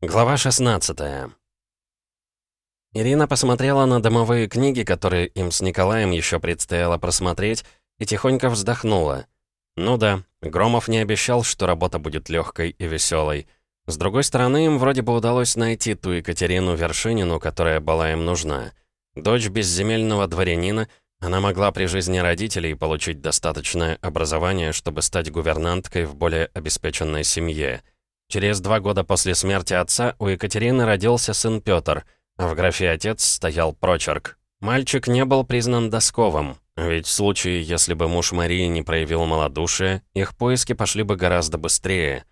Глава 16 Ирина посмотрела на домовые книги, которые им с Николаем еще предстояло просмотреть, и тихонько вздохнула. Ну да, Громов не обещал, что работа будет легкой и веселой. С другой стороны, им вроде бы удалось найти ту Екатерину Вершинину, которая была им нужна. Дочь безземельного дворянина, она могла при жизни родителей получить достаточное образование, чтобы стать гувернанткой в более обеспеченной семье — Через два года после смерти отца у Екатерины родился сын Петр, а в графе «отец» стоял прочерк. Мальчик не был признан досковым, ведь в случае, если бы муж Марии не проявил малодушие, их поиски пошли бы гораздо быстрее.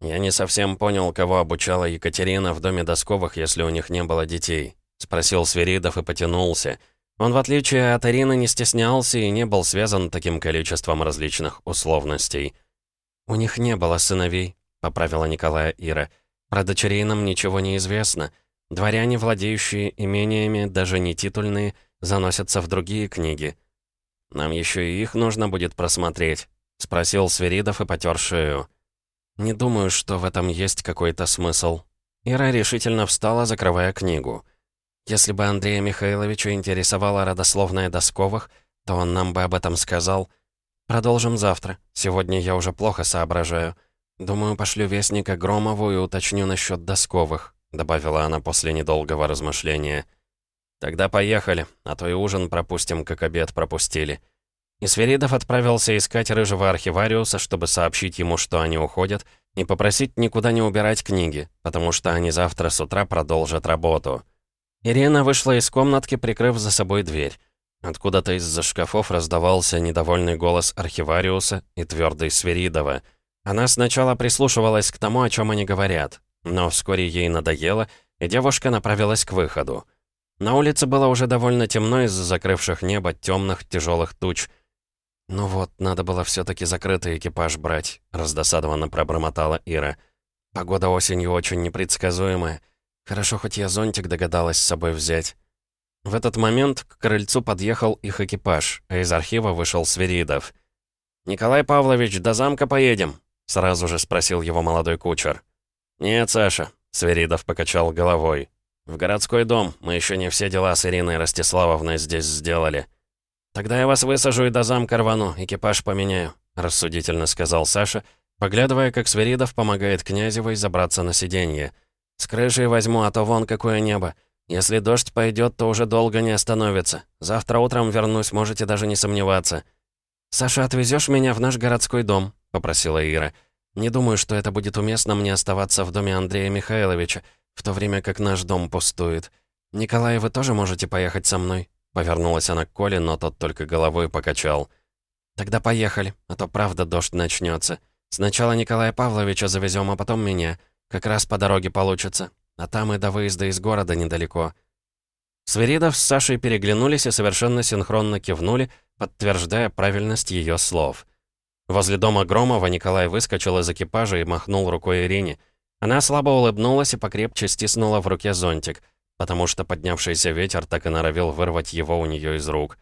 «Я не совсем понял, кого обучала Екатерина в доме Досковых, если у них не было детей», — спросил Сверидов и потянулся. Он, в отличие от Ирины, не стеснялся и не был связан таким количеством различных условностей. «У них не было сыновей», поправила Николая Ира. «Про дочерей нам ничего не известно. Дворяне, владеющие имениями, даже не титульные, заносятся в другие книги. Нам еще и их нужно будет просмотреть», — спросил Сверидов и потер шею. «Не думаю, что в этом есть какой-то смысл». Ира решительно встала, закрывая книгу. «Если бы Андрея Михайловича интересовала родословная Досковых, то он нам бы об этом сказал. Продолжим завтра. Сегодня я уже плохо соображаю». «Думаю, пошлю вестника Громову и уточню насчет досковых», добавила она после недолгого размышления. «Тогда поехали, а то и ужин пропустим, как обед пропустили». И Сверидов отправился искать рыжего архивариуса, чтобы сообщить ему, что они уходят, и попросить никуда не убирать книги, потому что они завтра с утра продолжат работу. Ирина вышла из комнатки, прикрыв за собой дверь. Откуда-то из-за шкафов раздавался недовольный голос архивариуса и твердый Сверидова — она сначала прислушивалась к тому, о чем они говорят, но вскоре ей надоело, и девушка направилась к выходу. На улице было уже довольно темно из-за закрывших небо темных тяжелых туч. «Ну вот, надо было все таки закрытый экипаж брать», — раздосадованно пробормотала Ира. «Погода осенью очень непредсказуемая. Хорошо, хоть я зонтик догадалась с собой взять». В этот момент к крыльцу подъехал их экипаж, а из архива вышел Сверидов. «Николай Павлович, до замка поедем», Сразу же спросил его молодой кучер. «Нет, Саша», — Сверидов покачал головой. «В городской дом. Мы еще не все дела с Ириной Ростиславовной здесь сделали». «Тогда я вас высажу и до замка рвану, экипаж поменяю», — рассудительно сказал Саша, поглядывая, как Сверидов помогает Князевой забраться на сиденье. «С крышей возьму, а то вон какое небо. Если дождь пойдет, то уже долго не остановится. Завтра утром вернусь, можете даже не сомневаться». «Саша, отвезешь меня в наш городской дом?» — попросила Ира. «Не думаю, что это будет уместно мне оставаться в доме Андрея Михайловича, в то время как наш дом пустует. Николай, вы тоже можете поехать со мной?» Повернулась она к Коле, но тот только головой покачал. «Тогда поехали, а то правда дождь начнется. Сначала Николая Павловича завезем, а потом меня. Как раз по дороге получится. А там и до выезда из города недалеко». Свиридов с Сашей переглянулись и совершенно синхронно кивнули, подтверждая правильность ее слов. Возле дома Громова Николай выскочил из экипажа и махнул рукой Ирине. Она слабо улыбнулась и покрепче стиснула в руке зонтик, потому что поднявшийся ветер так и норовил вырвать его у нее из рук.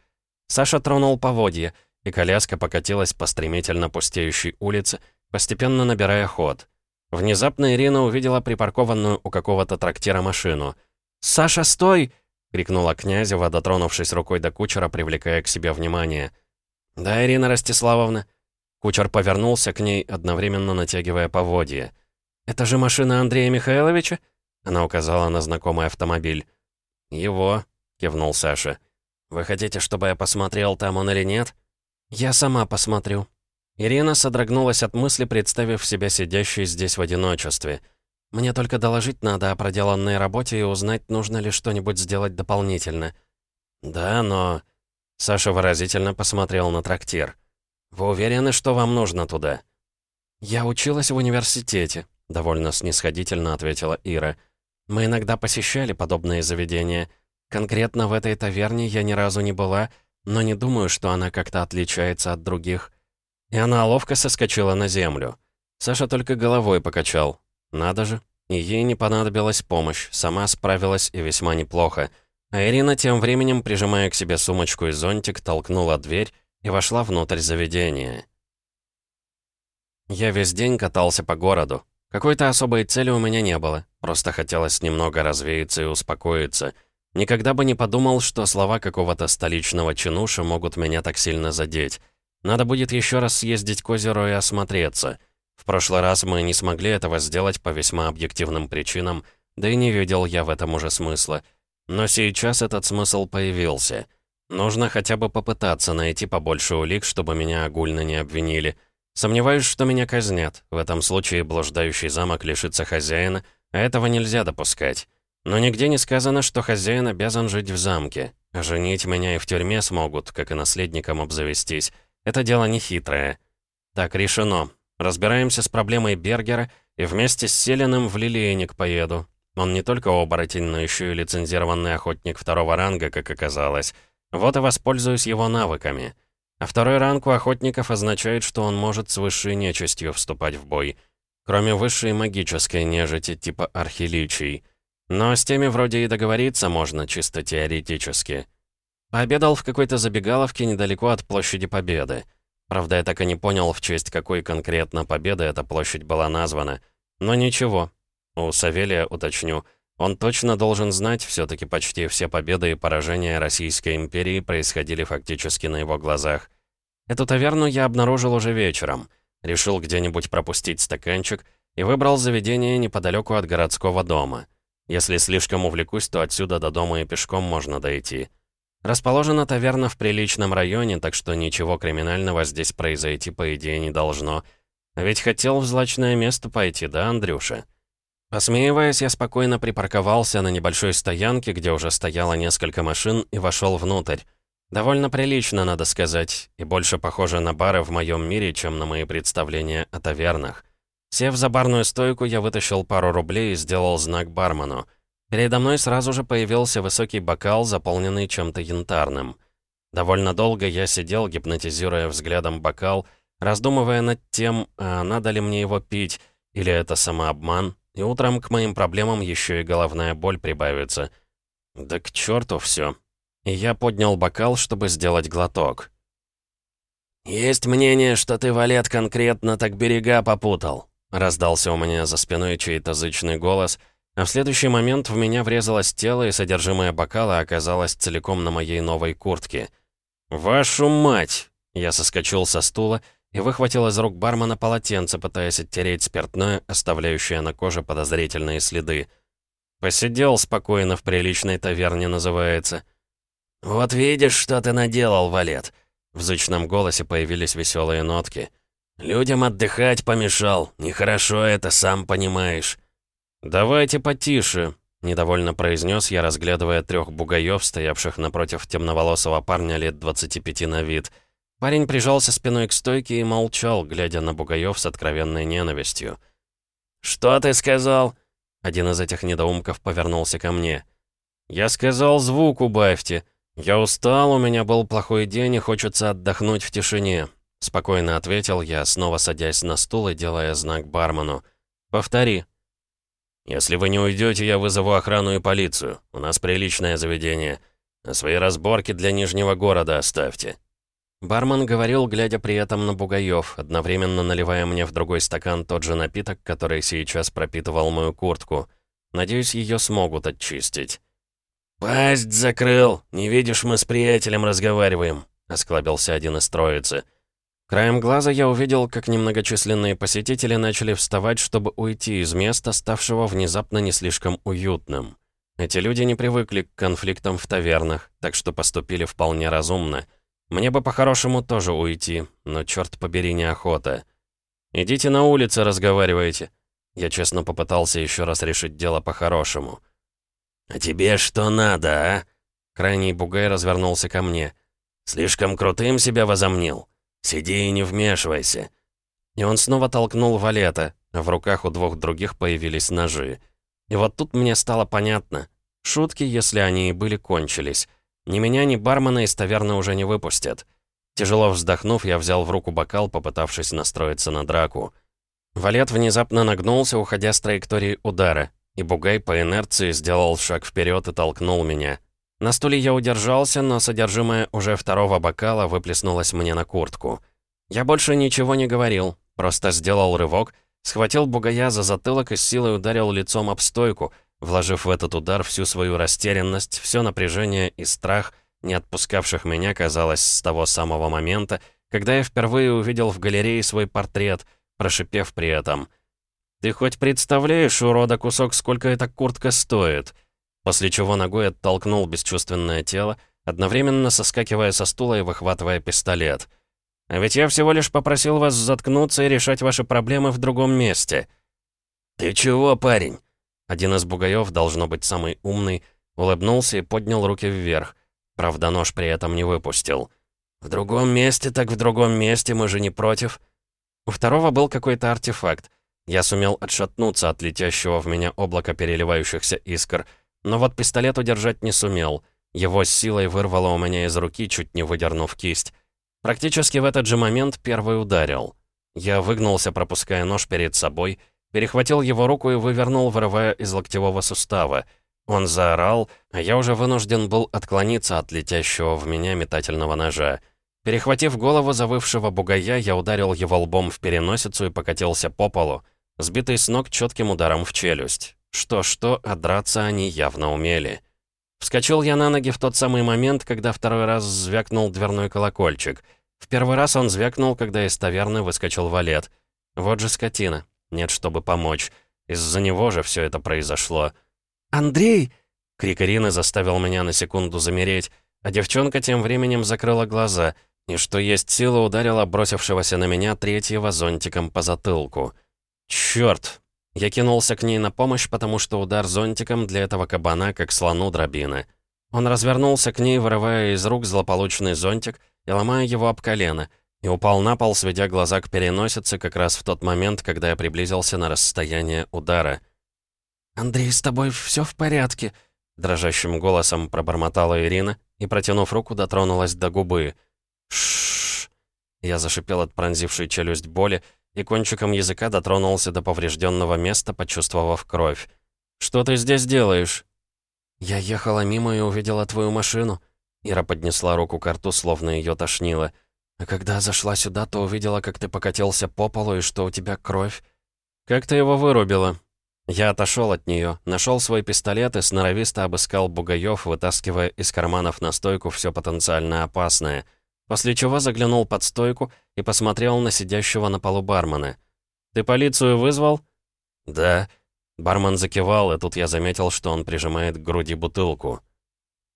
Саша тронул поводье, и коляска покатилась по стремительно пустеющей улице, постепенно набирая ход. Внезапно Ирина увидела припаркованную у какого-то трактира машину. «Саша, стой!» — крикнула Князева, дотронувшись рукой до кучера, привлекая к себе внимание. «Да, Ирина Ростиславовна», Кучер повернулся к ней, одновременно натягивая поводья. «Это же машина Андрея Михайловича?» Она указала на знакомый автомобиль. «Его», — кивнул Саша. «Вы хотите, чтобы я посмотрел, там он или нет?» «Я сама посмотрю». Ирина содрогнулась от мысли, представив себя сидящей здесь в одиночестве. «Мне только доложить надо о проделанной работе и узнать, нужно ли что-нибудь сделать дополнительно». «Да, но...» Саша выразительно посмотрел на трактир. «Вы уверены, что вам нужно туда?» «Я училась в университете», — довольно снисходительно ответила Ира. «Мы иногда посещали подобные заведения. Конкретно в этой таверне я ни разу не была, но не думаю, что она как-то отличается от других». И она ловко соскочила на землю. Саша только головой покачал. «Надо же». И ей не понадобилась помощь, сама справилась и весьма неплохо. А Ирина тем временем, прижимая к себе сумочку и зонтик, толкнула дверь и вошла внутрь заведения. Я весь день катался по городу. Какой-то особой цели у меня не было. Просто хотелось немного развеяться и успокоиться. Никогда бы не подумал, что слова какого-то столичного чинуша могут меня так сильно задеть. Надо будет еще раз съездить к озеру и осмотреться. В прошлый раз мы не смогли этого сделать по весьма объективным причинам, да и не видел я в этом уже смысла. Но сейчас этот смысл появился. Нужно хотя бы попытаться найти побольше улик, чтобы меня огульно не обвинили. Сомневаюсь, что меня казнят. В этом случае блуждающий замок лишится хозяина, а этого нельзя допускать. Но нигде не сказано, что хозяин обязан жить в замке. Женить меня и в тюрьме смогут, как и наследником обзавестись. Это дело не хитрое. Так, решено. Разбираемся с проблемой Бергера и вместе с Селиным в Лилейник поеду. Он не только оборотень, но еще и лицензированный охотник второго ранга, как оказалось. Вот и воспользуюсь его навыками. А второй ранг у охотников означает, что он может с высшей нечистью вступать в бой. Кроме высшей магической нежити типа архиличий. Но с теми вроде и договориться можно, чисто теоретически. Пообедал в какой-то забегаловке недалеко от площади Победы. Правда, я так и не понял, в честь какой конкретно победы эта площадь была названа. Но ничего. У Савелия уточню. Он точно должен знать, все таки почти все победы и поражения Российской империи происходили фактически на его глазах. Эту таверну я обнаружил уже вечером. Решил где-нибудь пропустить стаканчик и выбрал заведение неподалеку от городского дома. Если слишком увлекусь, то отсюда до дома и пешком можно дойти. Расположена таверна в приличном районе, так что ничего криминального здесь произойти, по идее, не должно. Ведь хотел в злачное место пойти, да, Андрюша? Посмеиваясь, я спокойно припарковался на небольшой стоянке, где уже стояло несколько машин, и вошел внутрь. Довольно прилично, надо сказать, и больше похоже на бары в моем мире, чем на мои представления о тавернах. Сев за барную стойку, я вытащил пару рублей и сделал знак бармену. Передо мной сразу же появился высокий бокал, заполненный чем-то янтарным. Довольно долго я сидел, гипнотизируя взглядом бокал, раздумывая над тем, а надо ли мне его пить, или это самообман, и утром к моим проблемам еще и головная боль прибавится. Да к черту все. И я поднял бокал, чтобы сделать глоток. «Есть мнение, что ты, Валет, конкретно так берега попутал», Раздался у меня за спиной чей-то зычный голос, а в следующий момент в меня врезалось тело, и содержимое бокала оказалось целиком на моей новой куртке. «Вашу мать!» Я соскочил со стула и выхватил из рук бармена полотенце, пытаясь оттереть спиртное, оставляющее на коже подозрительные следы. «Посидел спокойно в приличной таверне, называется». «Вот видишь, что ты наделал, Валет!» В зычном голосе появились веселые нотки. «Людям отдыхать помешал. Нехорошо это, сам понимаешь». «Давайте потише», — недовольно произнес я, разглядывая трех бугаев, стоявших напротив темноволосого парня лет 25 на вид. Парень прижался спиной к стойке и молчал, глядя на бугаев с откровенной ненавистью. «Что ты сказал?» Один из этих недоумков повернулся ко мне. «Я сказал, звук убавьте. Я устал, у меня был плохой день и хочется отдохнуть в тишине. Спокойно ответил я, снова садясь на стул и делая знак бармену. «Повтори». «Если вы не уйдете, я вызову охрану и полицию. У нас приличное заведение. А свои разборки для Нижнего города оставьте». Бармен говорил, глядя при этом на бугаев, одновременно наливая мне в другой стакан тот же напиток, который сейчас пропитывал мою куртку. Надеюсь, ее смогут очистить. «Пасть закрыл! Не видишь, мы с приятелем разговариваем», — осклабился один из троицы. Краем глаза я увидел, как немногочисленные посетители начали вставать, чтобы уйти из места, ставшего внезапно не слишком уютным. Эти люди не привыкли к конфликтам в тавернах, так что поступили вполне разумно. Мне бы по-хорошему тоже уйти, но, черт побери, неохота. «Идите на улице, разговаривайте». Я честно попытался еще раз решить дело по-хорошему. «А тебе что надо, а?» Крайний бугай развернулся ко мне. «Слишком крутым себя возомнил?» «Сиди и не вмешивайся». И он снова толкнул валета, в руках у двух других появились ножи. И вот тут мне стало понятно. Шутки, если они и были, кончились. Ни меня, ни бармена из таверны уже не выпустят. Тяжело вздохнув, я взял в руку бокал, попытавшись настроиться на драку. Валет внезапно нагнулся, уходя с траектории удара, и Бугай по инерции сделал шаг вперед и толкнул меня. На стуле я удержался, но содержимое уже второго бокала выплеснулось мне на куртку. Я больше ничего не говорил, просто сделал рывок, Схватил бугая за затылок и с силой ударил лицом об стойку, вложив в этот удар всю свою растерянность, все напряжение и страх, не отпускавших меня, казалось, с того самого момента, когда я впервые увидел в галерее свой портрет, прошипев при этом. «Ты хоть представляешь, урода, кусок, сколько эта куртка стоит?» После чего ногой оттолкнул бесчувственное тело, одновременно соскакивая со стула и выхватывая пистолет. «А ведь я всего лишь попросил вас заткнуться и решать ваши проблемы в другом месте». «Ты чего, парень?» Один из бугаев, должно быть самый умный, улыбнулся и поднял руки вверх. Правда, нож при этом не выпустил. «В другом месте, так в другом месте, мы же не против». У второго был какой-то артефакт. Я сумел отшатнуться от летящего в меня облака переливающихся искр, но вот пистолет удержать не сумел. Его с силой вырвало у меня из руки, чуть не выдернув кисть. Практически в этот же момент первый ударил. Я выгнулся, пропуская нож перед собой, перехватил его руку и вывернул, вырывая из локтевого сустава. Он заорал, а я уже вынужден был отклониться от летящего в меня метательного ножа. Перехватив голову завывшего бугая, я ударил его лбом в переносицу и покатился по полу, сбитый с ног четким ударом в челюсть. Что-что, а драться они явно умели. Вскочил я на ноги в тот самый момент, когда второй раз звякнул дверной колокольчик. В первый раз он звякнул, когда из таверны выскочил валет. Вот же скотина. Нет, чтобы помочь. Из-за него же все это произошло. «Андрей!» Крик Ирины заставил меня на секунду замереть, а девчонка тем временем закрыла глаза и, что есть сила, ударила бросившегося на меня третьего зонтиком по затылку. «Чёрт!» Я кинулся к ней на помощь, потому что удар зонтиком для этого кабана как слону дробина. Он развернулся к ней, вырывая из рук злополучный зонтик и ломая его об колено, и упал на пол, сведя глаза к переносице как раз в тот момент, когда я приблизился на расстояние удара. «Андрей, с тобой все в порядке?» Дрожащим голосом пробормотала Ирина и, протянув руку, дотронулась до губы. Шш. Я зашипел от пронзившей челюсть боли, и кончиком языка дотронулся до поврежденного места, почувствовав кровь. «Что ты здесь делаешь?» «Я ехала мимо и увидела твою машину». Ира поднесла руку к рту, словно ее тошнило. «А когда зашла сюда, то увидела, как ты покатился по полу и что у тебя кровь». «Как ты его вырубила?» Я отошел от нее, нашел свой пистолет и сноровисто обыскал бугаев, вытаскивая из карманов на стойку все потенциально опасное — После чего заглянул под стойку и посмотрел на сидящего на полу бармена. «Ты полицию вызвал?» «Да». Бармен закивал, и тут я заметил, что он прижимает к груди бутылку.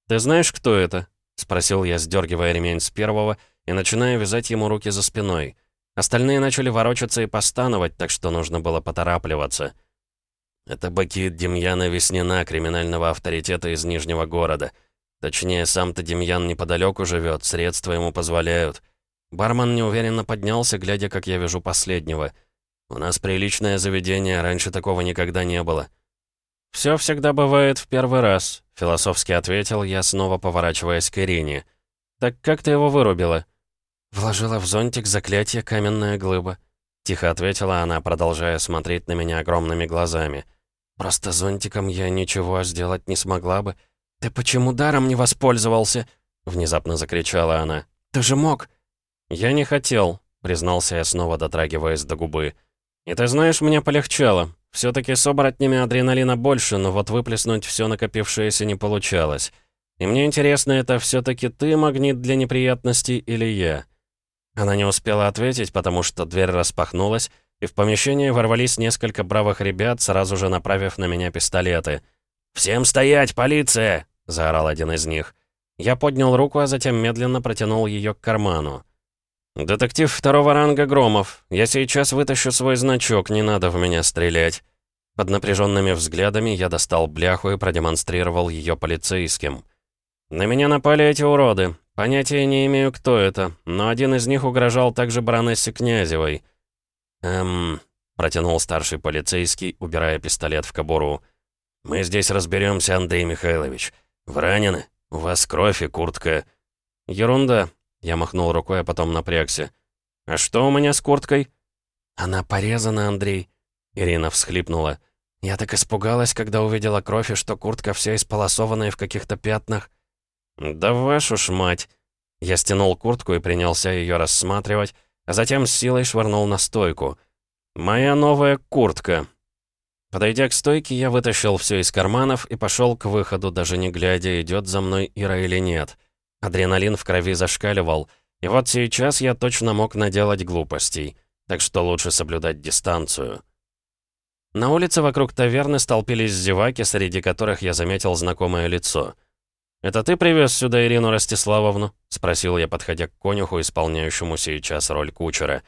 «Ты знаешь, кто это?» — спросил я, сдергивая ремень с первого и начиная вязать ему руки за спиной. Остальные начали ворочаться и постановать, так что нужно было поторапливаться. «Это Бакит Демьяна Веснина, криминального авторитета из Нижнего города. Точнее, сам-то Демьян неподалеку живет, средства ему позволяют. Бармен неуверенно поднялся, глядя, как я вижу последнего. «У нас приличное заведение, раньше такого никогда не было». «Все всегда бывает в первый раз», — философски ответил я, снова поворачиваясь к Ирине. «Так как ты его вырубила?» «Вложила в зонтик заклятие каменная глыба», — тихо ответила она, продолжая смотреть на меня огромными глазами. «Просто зонтиком я ничего сделать не смогла бы». «Ты почему даром не воспользовался?» — внезапно закричала она. «Ты же мог!» «Я не хотел», — признался я снова, дотрагиваясь до губы. «И ты знаешь, мне полегчало. Все-таки с оборотнями адреналина больше, но вот выплеснуть все накопившееся не получалось. И мне интересно, это все-таки ты магнит для неприятностей или я?» Она не успела ответить, потому что дверь распахнулась, и в помещение ворвались несколько бравых ребят, сразу же направив на меня пистолеты. «Всем стоять, полиция!» — заорал один из них. Я поднял руку, а затем медленно протянул ее к карману. «Детектив второго ранга Громов, я сейчас вытащу свой значок, не надо в меня стрелять». Под напряженными взглядами я достал бляху и продемонстрировал ее полицейским. «На меня напали эти уроды. Понятия не имею, кто это, но один из них угрожал также баронессе Князевой». «Эм...» — протянул старший полицейский, убирая пистолет в кобуру. «Мы здесь разберемся, Андрей Михайлович. «Вы ранены? У вас кровь и куртка...» «Ерунда», — я махнул рукой, а потом напрягся. «А что у меня с курткой?» «Она порезана, Андрей», — Ирина всхлипнула. «Я так испугалась, когда увидела кровь, и что куртка вся исполосованная в каких-то пятнах». «Да вашу ж мать!» Я стянул куртку и принялся ее рассматривать, а затем с силой швырнул на стойку. «Моя новая куртка». Подойдя к стойке, я вытащил все из карманов и пошел к выходу, даже не глядя, идет за мной Ира или нет. Адреналин в крови зашкаливал, и вот сейчас я точно мог наделать глупостей, так что лучше соблюдать дистанцию. На улице вокруг таверны столпились зеваки, среди которых я заметил знакомое лицо. «Это ты привез сюда Ирину Ростиславовну?» — спросил я, подходя к конюху, исполняющему сейчас роль кучера.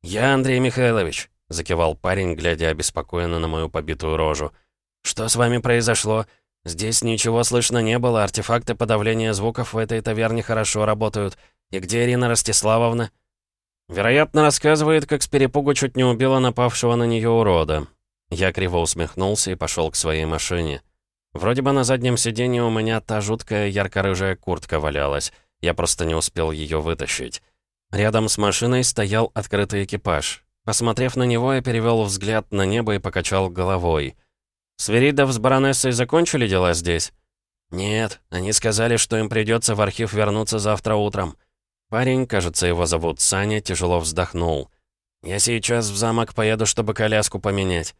«Я Андрей Михайлович», — закивал парень, глядя обеспокоенно на мою побитую рожу. «Что с вами произошло? Здесь ничего слышно не было, артефакты подавления звуков в этой таверне хорошо работают. И где Ирина Ростиславовна?» «Вероятно, рассказывает, как с перепугу чуть не убила напавшего на нее урода», я криво усмехнулся и пошел к своей машине. Вроде бы на заднем сиденье у меня та жуткая ярко-рыжая куртка валялась. Я просто не успел ее вытащить. Рядом с машиной стоял открытый экипаж. Посмотрев на него, я перевел взгляд на небо и покачал головой. «Сверидов с баронессой закончили дела здесь?» «Нет, они сказали, что им придется в архив вернуться завтра утром». Парень, кажется, его зовут Саня, тяжело вздохнул. «Я сейчас в замок поеду, чтобы коляску поменять».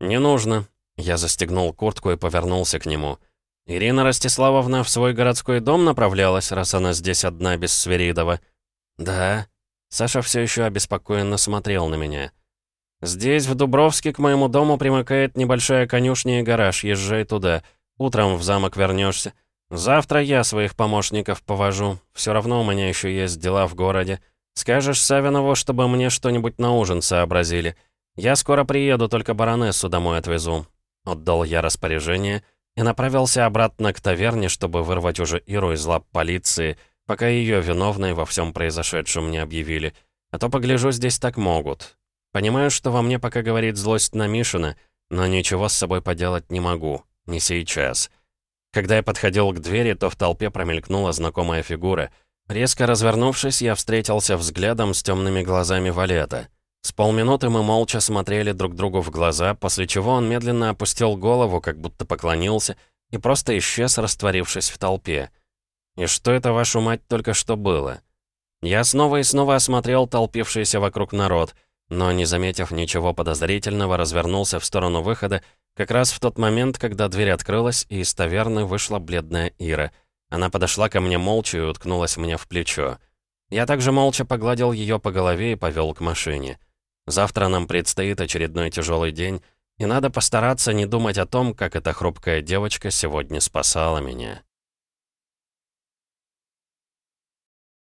«Не нужно». Я застегнул куртку и повернулся к нему. «Ирина Ростиславовна в свой городской дом направлялась, раз она здесь одна, без Сверидова?» «Да». Саша все еще обеспокоенно смотрел на меня. «Здесь, в Дубровске, к моему дому примыкает небольшая конюшня и гараж. Езжай туда. Утром в замок вернешься. Завтра я своих помощников повожу. Все равно у меня еще есть дела в городе. Скажешь Савинову, чтобы мне что-нибудь на ужин сообразили. «Я скоро приеду, только баронессу домой отвезу», — отдал я распоряжение и направился обратно к таверне, чтобы вырвать уже Иру из лап полиции, пока ее виновной во всем произошедшем не объявили. А то, погляжу, здесь так могут. Понимаю, что во мне пока говорит злость на Мишина, но ничего с собой поделать не могу. Не сейчас. Когда я подходил к двери, то в толпе промелькнула знакомая фигура. Резко развернувшись, я встретился взглядом с темными глазами Валета. С полминуты мы молча смотрели друг другу в глаза, после чего он медленно опустил голову, как будто поклонился, и просто исчез, растворившись в толпе. И что это, вашу мать, только что было? Я снова и снова осмотрел толпившийся вокруг народ, но, не заметив ничего подозрительного, развернулся в сторону выхода, как раз в тот момент, когда дверь открылась, и из таверны вышла бледная Ира. Она подошла ко мне молча и уткнулась мне в плечо. Я также молча погладил ее по голове и повел к машине. Завтра нам предстоит очередной тяжелый день, и надо постараться не думать о том, как эта хрупкая девочка сегодня спасала меня.